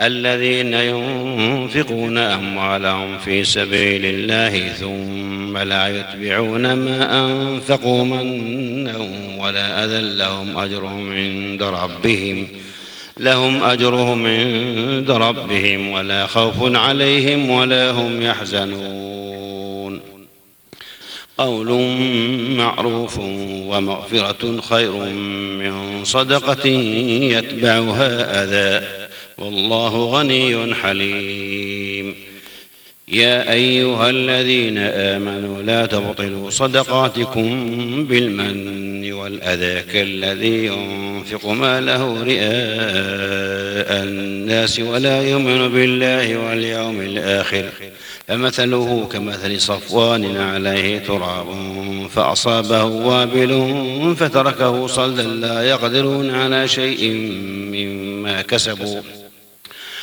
الذين ينفقون أموالهم في سبيل الله ثم لا يتبعون ما أنفقوا منا ولا أذى لهم أجرهم عند ربهم لهم أجرهم عند ربهم ولا خوف عليهم ولا هم يحزنون قول معروف ومغفرة خير من صدقة يتبعها أذى والله غني حليم. يا أيها الذين آمنوا لا تبطلوا صدقاتكم بالمن والأذى كالذي ينفق ماله رئاء الناس ولا يؤمن بالله واليوم الآخر. فمثله كمثل صفوان عليه تراب فأصابه وابل فتركه صلدا لا يقدرون على شيء مما كسبوا.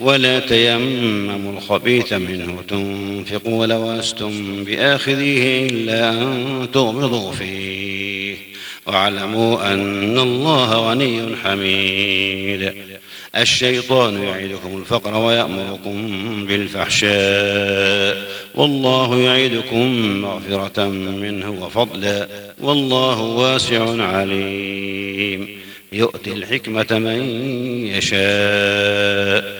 ولا تيمموا الخبيث منه تنفقوا ولستم بآخذيه إلا أن تغمضوا فيه. واعلموا أن الله غني حميد. الشيطان يعدكم الفقر ويأمركم بالفحشاء. والله يعدكم مغفرة منه وفضلا. والله واسع عليم. يؤتي الحكمة من يشاء.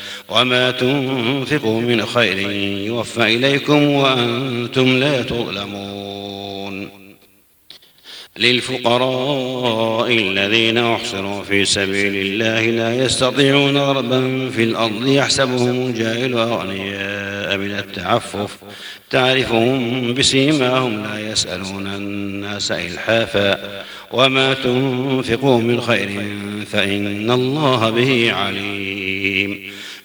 وما تنفقوا من خير يوفى إليكم وأنتم لا تظلمون. للفقراء الذين أحصروا في سبيل الله لا يستطيعون ضربا في الأرض يحسبهم الجاهل أغنياء من التعفف. تعرفهم بسيماهم لا يسألون الناس إلحافا. وما تنفقوا من خير فإن الله به عليم.